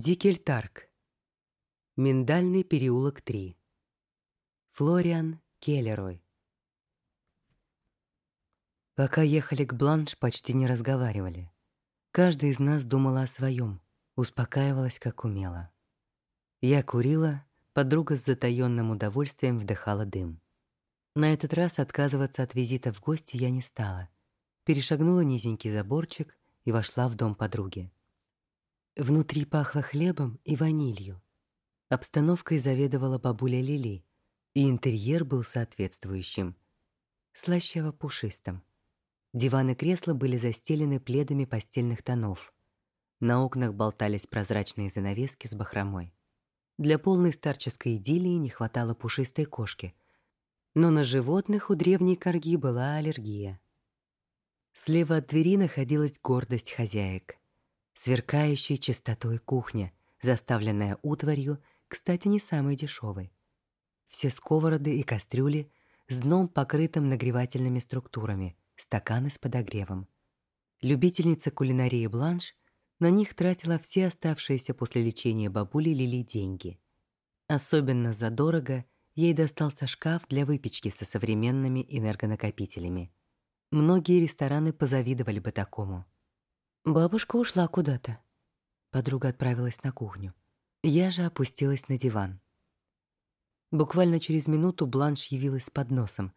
Дикельтарк. Миндальный переулок 3. Флориан Келлерой. Пока ехали к Бланш, почти не разговаривали. Каждый из нас думала о своем, успокаивалась как умела. Я курила, подруга с затаённым удовольствием вдыхала дым. На этот раз отказываться от визита в гости я не стала. Перешагнула низенький заборчик и вошла в дом подруги. Внутри пахло хлебом и ванилью. Обстановкой заведовала бабуля Лили, и интерьер был соответствующим. Слащаво-пушистым. Диван и кресла были застелены пледами постельных тонов. На окнах болтались прозрачные занавески с бахромой. Для полной старческой идиллии не хватало пушистой кошки. Но на животных у древней корги была аллергия. Слева от двери находилась гордость хозяек сверкающей чистотой кухня, заставленная утварью, кстати, не самой дешевой. Все сковороды и кастрюли с дном, покрытым нагревательными структурами, стаканы с подогревом. Любительница кулинарии Бланш на них тратила все оставшиеся после лечения бабули Лили деньги. Особенно задорого ей достался шкаф для выпечки со современными энергонакопителями. Многие рестораны позавидовали бы такому – Бабушка ушла куда-то. Подруга отправилась на кухню. Я же опустилась на диван. Буквально через минуту Бланш явилась с подносом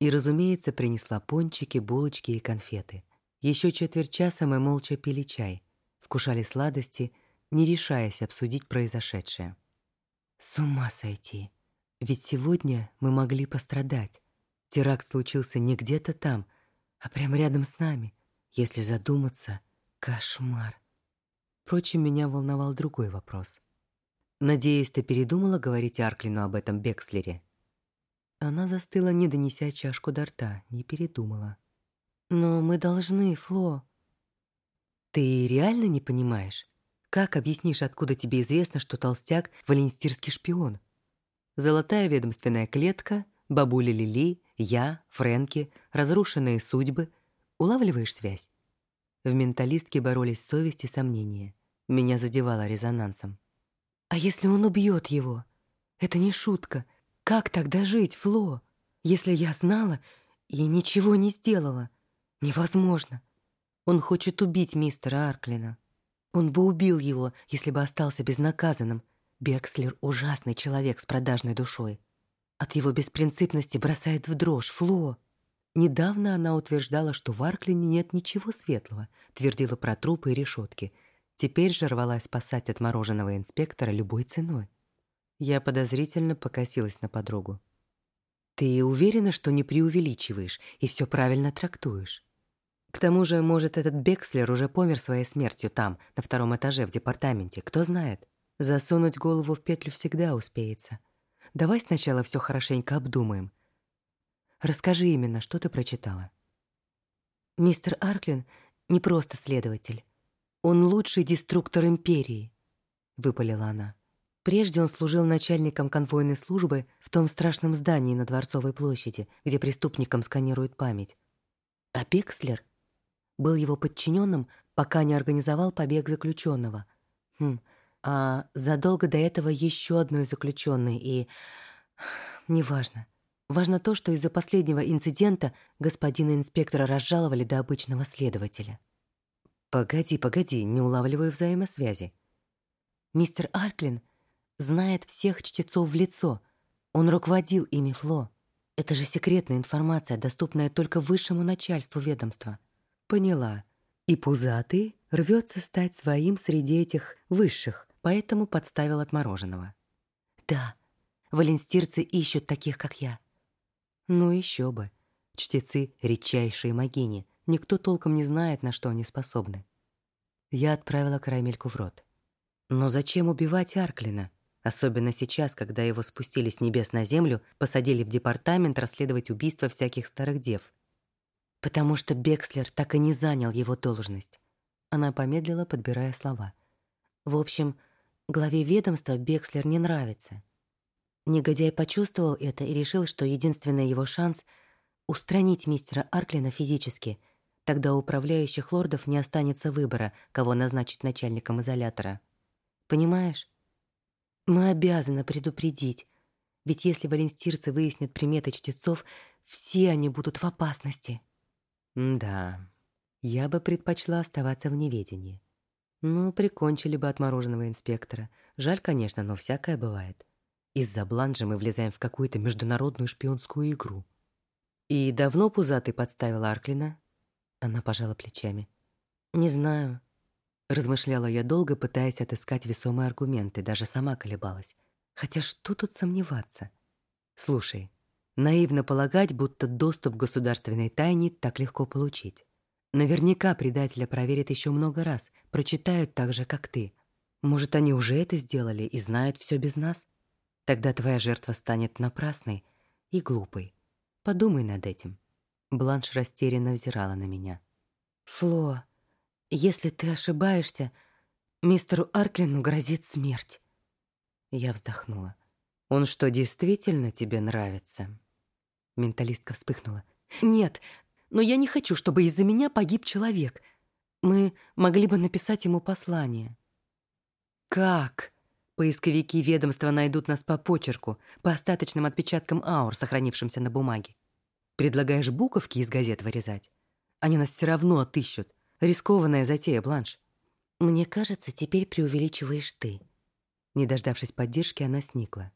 и, разумеется, принесла пончики, булочки и конфеты. Еще четверть часа мы молча пили чай, вкушали сладости, не решаясь обсудить произошедшее. С ума сойти. Ведь сегодня мы могли пострадать. Теракт случился не где-то там, а прямо рядом с нами. Если задуматься, Кошмар. Впрочем, меня волновал другой вопрос. «Надеюсь, ты передумала говорить Арклину об этом Бекслере?» Она застыла, не донеся чашку до рта, не передумала. «Но мы должны, Фло». «Ты реально не понимаешь? Как объяснишь, откуда тебе известно, что толстяк — валенстирский шпион? Золотая ведомственная клетка, бабуля Лили, я, Фрэнки, разрушенные судьбы. Улавливаешь связь?» В менталистке боролись совесть и сомнения. Меня задевало резонансом. «А если он убьет его? Это не шутка. Как тогда жить, Фло? Если я знала и ничего не сделала? Невозможно. Он хочет убить мистера Арклина. Он бы убил его, если бы остался безнаказанным. Бергслер — ужасный человек с продажной душой. От его беспринципности бросает в дрожь, Фло. Недавно она утверждала, что в Арклине нет ничего светлого, твердила про трупы и решетки. Теперь же рвалась спасать отмороженного инспектора любой ценой. Я подозрительно покосилась на подругу. «Ты уверена, что не преувеличиваешь и все правильно трактуешь? К тому же, может, этот Бекслер уже помер своей смертью там, на втором этаже в департаменте, кто знает? Засунуть голову в петлю всегда успеется. Давай сначала все хорошенько обдумаем, Расскажи именно, что ты прочитала. Мистер Арклин не просто следователь. Он лучший деструктор империи, выпалила она. Прежде он служил начальником конвойной службы в том страшном здании на Дворцовой площади, где преступникам сканируют память. А Бекслер был его подчиненным, пока не организовал побег заключенного. Хм, а задолго до этого еще одной заключенной и... Неважно. Важно то, что из-за последнего инцидента господина инспектора разжаловали до обычного следователя. Погоди, погоди, не улавливаю взаимосвязи. Мистер Арклин знает всех чтецов в лицо. Он руководил ими Фло. Это же секретная информация, доступная только высшему начальству ведомства. Поняла. И пузатый рвется стать своим среди этих высших, поэтому подставил отмороженного. Да, валенстирцы ищут таких, как я. Ну еще бы. Чтецы — редчайшие могини. Никто толком не знает, на что они способны. Я отправила карамельку в рот. Но зачем убивать Арклина? Особенно сейчас, когда его спустили с небес на землю, посадили в департамент расследовать убийства всяких старых дев. Потому что Бекслер так и не занял его должность. Она помедлила, подбирая слова. В общем, главе ведомства Бекслер не нравится. Негодяй почувствовал это и решил, что единственный его шанс — устранить мистера Арклина физически. Тогда у управляющих лордов не останется выбора, кого назначить начальником изолятора. Понимаешь? Мы обязаны предупредить. Ведь если валенстирцы выяснят приметы чтецов, все они будут в опасности. да, я бы предпочла оставаться в неведении. Ну, прикончили бы отмороженного инспектора. Жаль, конечно, но всякое бывает. Из-за бланжа мы влезаем в какую-то международную шпионскую игру. И давно пузатый подставил Арклина? Она пожала плечами. Не знаю. Размышляла я долго, пытаясь отыскать весомые аргументы, даже сама колебалась. Хотя что тут сомневаться? Слушай, наивно полагать, будто доступ к государственной тайне так легко получить. Наверняка предателя проверят еще много раз, прочитают так же, как ты. Может, они уже это сделали и знают все без нас? Тогда твоя жертва станет напрасной и глупой. Подумай над этим. Бланш растерянно взирала на меня. Фло, если ты ошибаешься, мистеру Арклину грозит смерть. Я вздохнула. Он что, действительно тебе нравится? Менталистка вспыхнула. Нет, но я не хочу, чтобы из-за меня погиб человек. Мы могли бы написать ему послание. Как? Поисковики ведомства найдут нас по почерку, по остаточным отпечаткам аур, сохранившимся на бумаге. Предлагаешь буковки из газет вырезать? Они нас все равно отыщут. Рискованная затея, Бланш. Мне кажется, теперь преувеличиваешь ты. Не дождавшись поддержки, она сникла.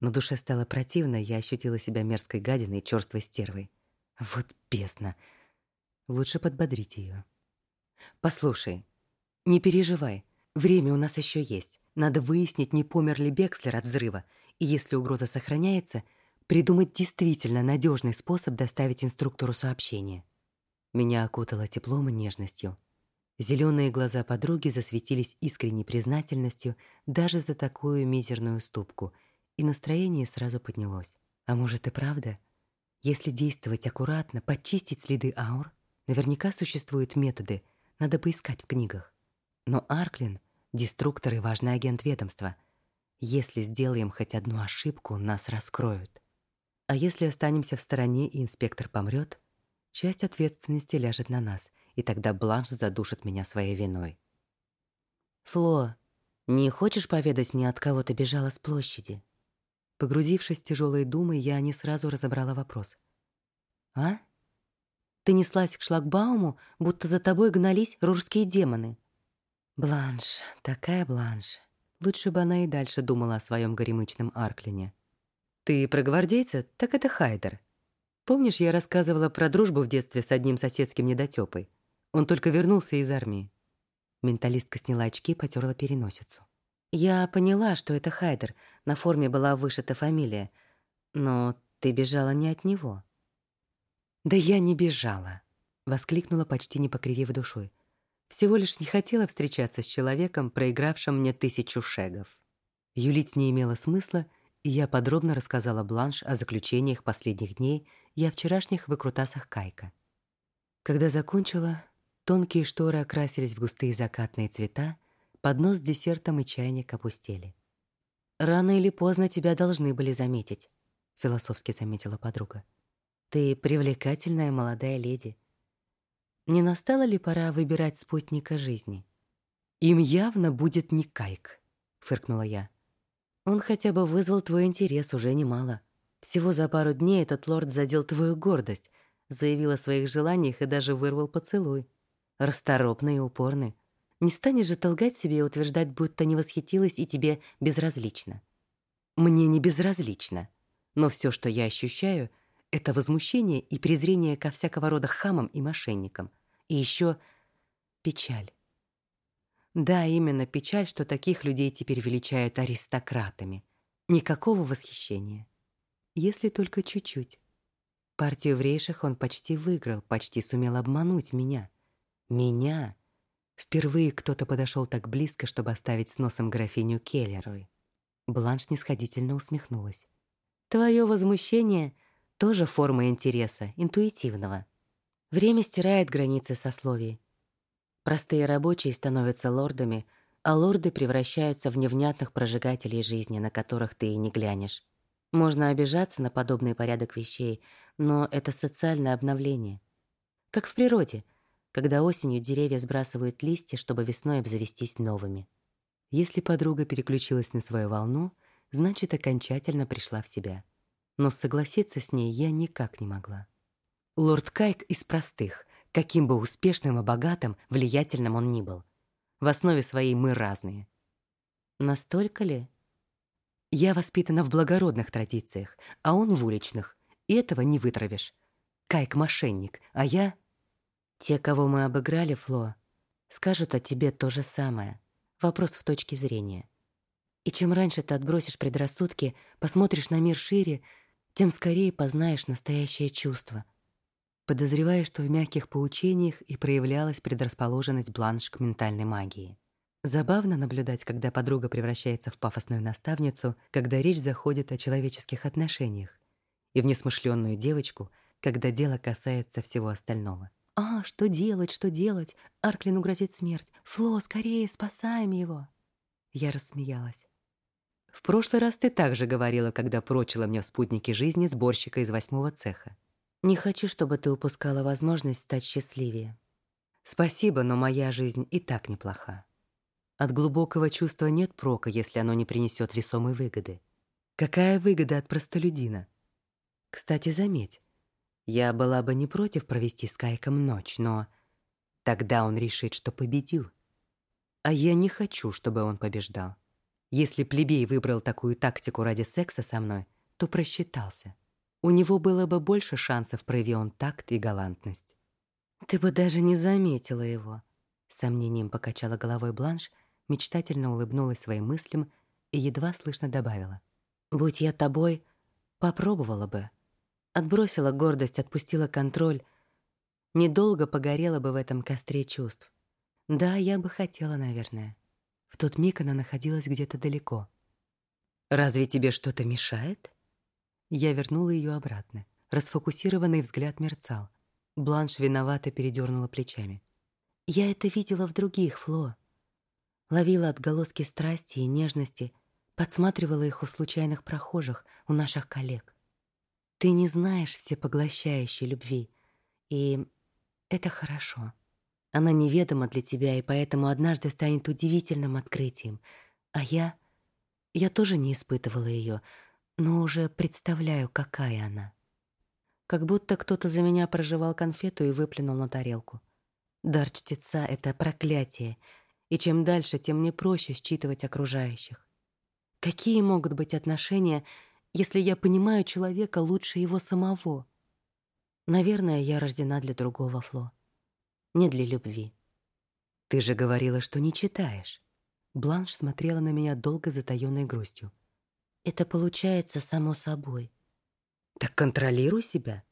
На душе стало противно, я ощутила себя мерзкой гадиной и чёрствой стервой. Вот бездна. Лучше подбодрить ее. Послушай, не переживай. Время у нас еще есть. Надо выяснить, не помер ли Бекслер от взрыва, и если угроза сохраняется, придумать действительно надежный способ доставить инструктору сообщение. Меня окутало теплом и нежностью. Зеленые глаза подруги засветились искренней признательностью даже за такую мизерную ступку, и настроение сразу поднялось. А может и правда? Если действовать аккуратно, подчистить следы аур, наверняка существуют методы, надо поискать в книгах. Но Арклин — деструктор и важный агент ведомства. Если сделаем хоть одну ошибку, нас раскроют. А если останемся в стороне и инспектор помрет, часть ответственности ляжет на нас, и тогда Бланш задушит меня своей виной. «Фло, не хочешь поведать мне, от кого ты бежала с площади?» Погрузившись в тяжелые думы, я не сразу разобрала вопрос. «А? Ты неслась к шлагбауму, будто за тобой гнались рурские демоны». Бланш, такая бланш. Лучше бы она и дальше думала о своем горемычном Арклине. «Ты про гвардейца? Так это Хайдер. Помнишь, я рассказывала про дружбу в детстве с одним соседским недотёпой? Он только вернулся из армии». Менталистка сняла очки и потёрла переносицу. Я поняла, что это Хайдер. На форме была вышита фамилия. Но ты бежала не от него. Да я не бежала, воскликнула почти не покривив душой. Всего лишь не хотела встречаться с человеком, проигравшим мне тысячу шегов. Юлить не имело смысла, и я подробно рассказала Бланш о заключениях последних дней и о вчерашних выкрутасах Кайка. Когда закончила, тонкие шторы окрасились в густые закатные цвета, Поднос с десертом и чайник опустели. «Рано или поздно тебя должны были заметить», — философски заметила подруга. «Ты привлекательная молодая леди. Не настала ли пора выбирать спутника жизни?» «Им явно будет не Кайк», — фыркнула я. «Он хотя бы вызвал твой интерес уже немало. Всего за пару дней этот лорд задел твою гордость, заявил о своих желаниях и даже вырвал поцелуй. Расторопный и упорный. Не станешь же толгать себе и утверждать, будто не восхитилась и тебе безразлично. Мне не безразлично, но все, что я ощущаю, это возмущение и презрение ко всякого рода хамам и мошенникам. И еще печаль. Да, именно печаль, что таких людей теперь величают аристократами. Никакого восхищения. Если только чуть-чуть. Партию в он почти выиграл, почти сумел обмануть меня. Меня, Впервые кто-то подошел так близко, чтобы оставить с носом графиню Келлерой. Бланш нисходительно усмехнулась. Твое возмущение тоже форма интереса, интуитивного. Время стирает границы сословий. Простые рабочие становятся лордами, а лорды превращаются в невнятных прожигателей жизни, на которых ты и не глянешь. Можно обижаться на подобный порядок вещей, но это социальное обновление. Как в природе — когда осенью деревья сбрасывают листья, чтобы весной обзавестись новыми. Если подруга переключилась на свою волну, значит, окончательно пришла в себя. Но согласиться с ней я никак не могла. Лорд Кайк из простых, каким бы успешным и богатым, влиятельным он ни был. В основе своей мы разные. Настолько ли? Я воспитана в благородных традициях, а он в уличных, и этого не вытравишь. Кайк — мошенник, а я... Те, кого мы обыграли, Фло, скажут о тебе то же самое. Вопрос в точке зрения. И чем раньше ты отбросишь предрассудки, посмотришь на мир шире, тем скорее познаешь настоящее чувство. Подозревая, что в мягких поучениях и проявлялась предрасположенность Бланш к ментальной магии. Забавно наблюдать, когда подруга превращается в пафосную наставницу, когда речь заходит о человеческих отношениях, и в несмышленную девочку, когда дело касается всего остального. «А, что делать, что делать? Арклину грозит смерть. Фло, скорее, спасаем его!» Я рассмеялась. «В прошлый раз ты также говорила, когда прочила мне в спутнике жизни сборщика из восьмого цеха. Не хочу, чтобы ты упускала возможность стать счастливее. Спасибо, но моя жизнь и так неплоха. От глубокого чувства нет прока, если оно не принесет весомой выгоды. Какая выгода от простолюдина? Кстати, заметь, я была бы не против провести с Кайком ночь, но тогда он решит, что победил. А я не хочу, чтобы он побеждал. Если плебей выбрал такую тактику ради секса со мной, то просчитался. У него было бы больше шансов, прояви он такт и галантность. Ты бы даже не заметила его. сомнением покачала головой Бланш — мечтательно улыбнулась своим мыслям и едва слышно добавила. «Будь я тобой, попробовала бы. Отбросила гордость, отпустила контроль. Недолго погорела бы в этом костре чувств. Да, я бы хотела, наверное. В тот миг она находилась где-то далеко. «Разве тебе что-то мешает?» Я вернула ее обратно. Расфокусированный взгляд мерцал. Бланш виновато передернула плечами. «Я это видела в других, Фло ловила отголоски страсти и нежности, подсматривала их у случайных прохожих, у наших коллег. Ты не знаешь всепоглощающей любви, и это хорошо. Она неведома для тебя, и поэтому однажды станет удивительным открытием. А я... Я тоже не испытывала ее, но уже представляю, какая она. Как будто кто-то за меня проживал конфету и выплюнул на тарелку. Дар чтеца — это проклятие — и чем дальше, тем мне проще считывать окружающих. Какие могут быть отношения, если я понимаю человека лучше его самого? Наверное, я рождена для другого, Фло. Не для любви. Ты же говорила, что не читаешь. Бланш смотрела на меня долго затаённой грустью. Это получается само собой. Так контролируй себя.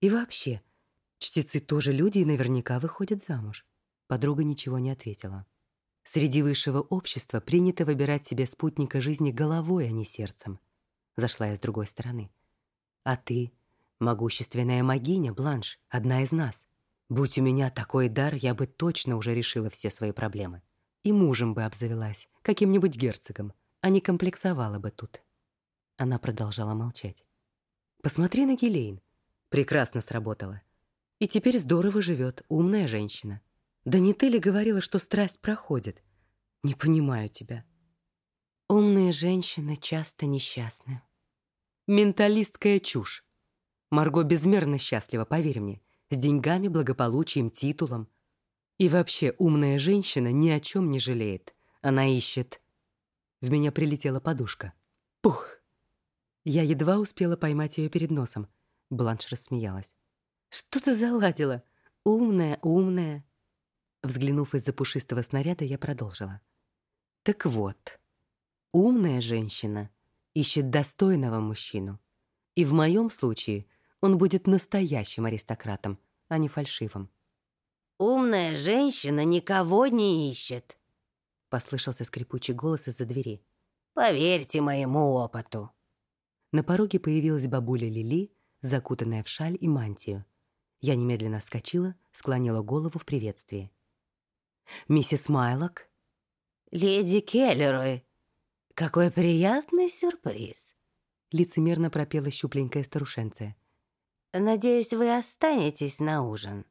И вообще, чтецы тоже люди и наверняка выходят замуж. Подруга ничего не ответила. Среди высшего общества принято выбирать себе спутника жизни головой, а не сердцем. Зашла я с другой стороны. А ты — могущественная магиня, Бланш, одна из нас. Будь у меня такой дар, я бы точно уже решила все свои проблемы. И мужем бы обзавелась, каким-нибудь герцогом, а не комплексовала бы тут. Она продолжала молчать. Посмотри на Гелейн. Прекрасно сработала. И теперь здорово живет, умная женщина. Да не ты ли говорила, что страсть проходит? Не понимаю тебя. Умные женщины часто несчастны. Менталистская чушь. Марго безмерно счастлива, поверь мне, с деньгами, благополучием, титулом. И вообще, умная женщина ни о чем не жалеет. Она ищет... В меня прилетела подушка. Пух! Я едва успела поймать ее перед носом. Бланш рассмеялась. «Что ты заладила? Умная, умная. Взглянув из-за пушистого снаряда, я продолжила. Так вот, умная женщина ищет достойного мужчину. И в моем случае он будет настоящим аристократом, а не фальшивым. «Умная женщина никого не ищет», — послышался скрипучий голос из-за двери. «Поверьте моему опыту». На пороге появилась бабуля Лили, закутанная в шаль и мантию. Я немедленно вскочила, склонила голову в приветствии. Миссис Майлок? Леди Келлерой. Какой приятный сюрприз. Лицемерно пропела щупленькая старушенция. Надеюсь, вы останетесь на ужин.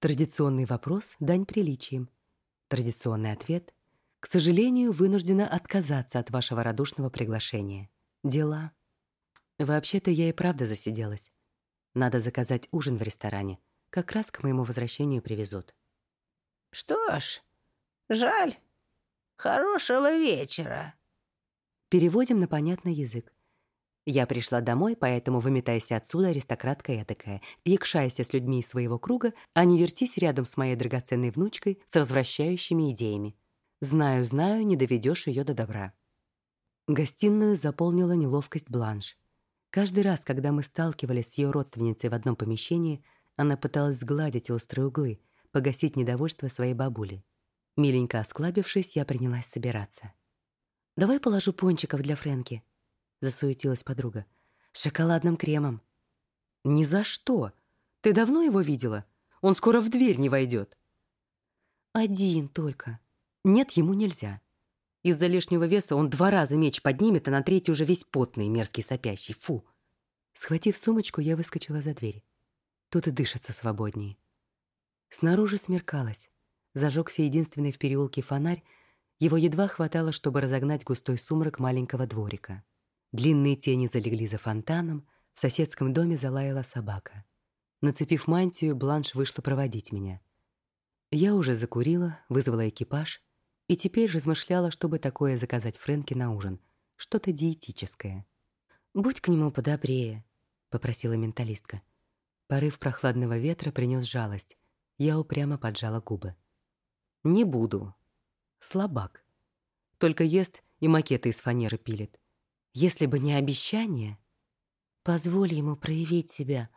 Традиционный вопрос — дань приличием. Традиционный ответ К сожалению, вынуждена отказаться от вашего радушного приглашения. Дела. Вообще-то я и правда засиделась. Надо заказать ужин в ресторане. Как раз к моему возвращению привезут. Что ж, жаль. Хорошего вечера. Переводим на понятный язык. Я пришла домой, поэтому выметайся отсюда, аристократка этакая, якшайся с людьми из своего круга, а не вертись рядом с моей драгоценной внучкой с развращающими идеями. Знаю, знаю, не доведешь ее до добра. Гостиную заполнила неловкость Бланш. Каждый раз, когда мы сталкивались с ее родственницей в одном помещении, она пыталась сгладить острые углы, погасить недовольство своей бабули. Миленько осклабившись, я принялась собираться. «Давай положу пончиков для Фрэнки», засуетилась подруга. «С шоколадным кремом». «Ни за что! Ты давно его видела? Он скоро в дверь не войдет». «Один только. Нет, ему нельзя. Из-за лишнего веса он два раза меч поднимет, а на третий уже весь потный, мерзкий сопящий. Фу!» Схватив сумочку, я выскочила за дверь. Тут и дышится свободнее. Снаружи смеркалось. Зажегся единственный в переулке фонарь, его едва хватало, чтобы разогнать густой сумрак маленького дворика. Длинные тени залегли за фонтаном, в соседском доме залаяла собака. Нацепив мантию, Бланш вышла проводить меня. Я уже закурила, вызвала экипаж и теперь размышляла, чтобы такое заказать Фрэнке на ужин. Что-то диетическое. «Будь к нему подобрее», — попросила менталистка. Порыв прохладного ветра принес жалость. Я упрямо поджала губы. «Не буду. Слабак. Только ест и макеты из фанеры пилит. Если бы не обещание, позволь ему проявить себя.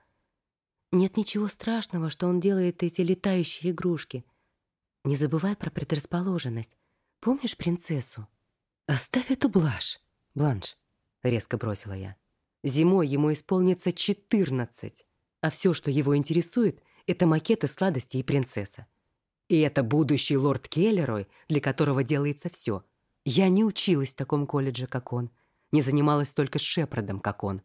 Нет ничего страшного, что он делает эти летающие игрушки. Не забывай про предрасположенность. Помнишь принцессу? Оставь эту блажь, Бланш, резко бросила я. Зимой ему исполнится четырнадцать, а все, что его интересует, это макеты сладости и принцесса. И это будущий лорд Келлерой, для которого делается все. Я не училась в таком колледже, как он — не занималась только с Шепардом, как он.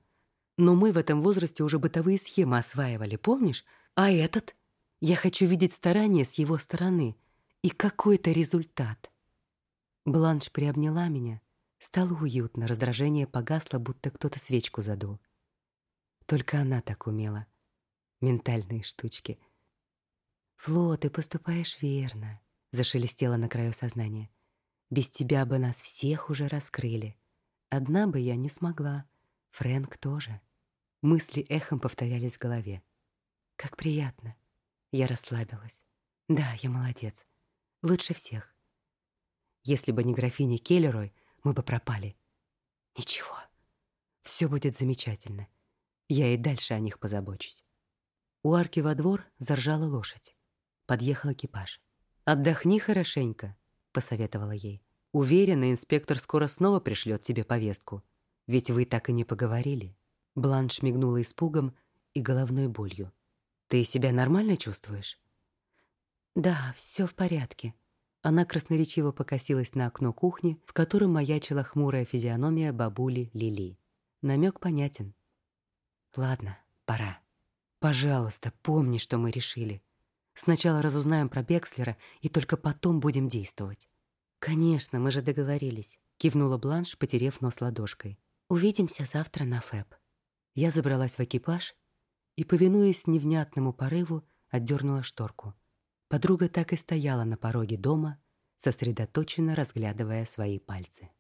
Но мы в этом возрасте уже бытовые схемы осваивали, помнишь? А этот? Я хочу видеть старания с его стороны. И какой-то результат. Бланш приобняла меня. Стало уютно, раздражение погасло, будто кто-то свечку задул. Только она так умела. Ментальные штучки. «Фло, ты поступаешь верно», — зашелестело на краю сознания. «Без тебя бы нас всех уже раскрыли». Одна бы я не смогла. Фрэнк тоже. Мысли эхом повторялись в голове. Как приятно. Я расслабилась. Да, я молодец. Лучше всех. Если бы не графиня Келлерой, мы бы пропали. Ничего. Все будет замечательно. Я и дальше о них позабочусь. У арки во двор заржала лошадь. Подъехал экипаж. «Отдохни хорошенько», — посоветовала ей. Уверена, инспектор скоро снова пришлет тебе повестку. Ведь вы так и не поговорили. Бланш мигнула испугом и головной болью. Ты себя нормально чувствуешь? Да, все в порядке. Она красноречиво покосилась на окно кухни, в котором маячила хмурая физиономия бабули Лили. Намек понятен. Ладно, пора. Пожалуйста, помни, что мы решили. Сначала разузнаем про Бекслера и только потом будем действовать. «Конечно, мы же договорились», — кивнула Бланш, потерев нос ладошкой. «Увидимся завтра на ФЭП». Я забралась в экипаж и, повинуясь невнятному порыву, отдернула шторку. Подруга так и стояла на пороге дома, сосредоточенно разглядывая свои пальцы.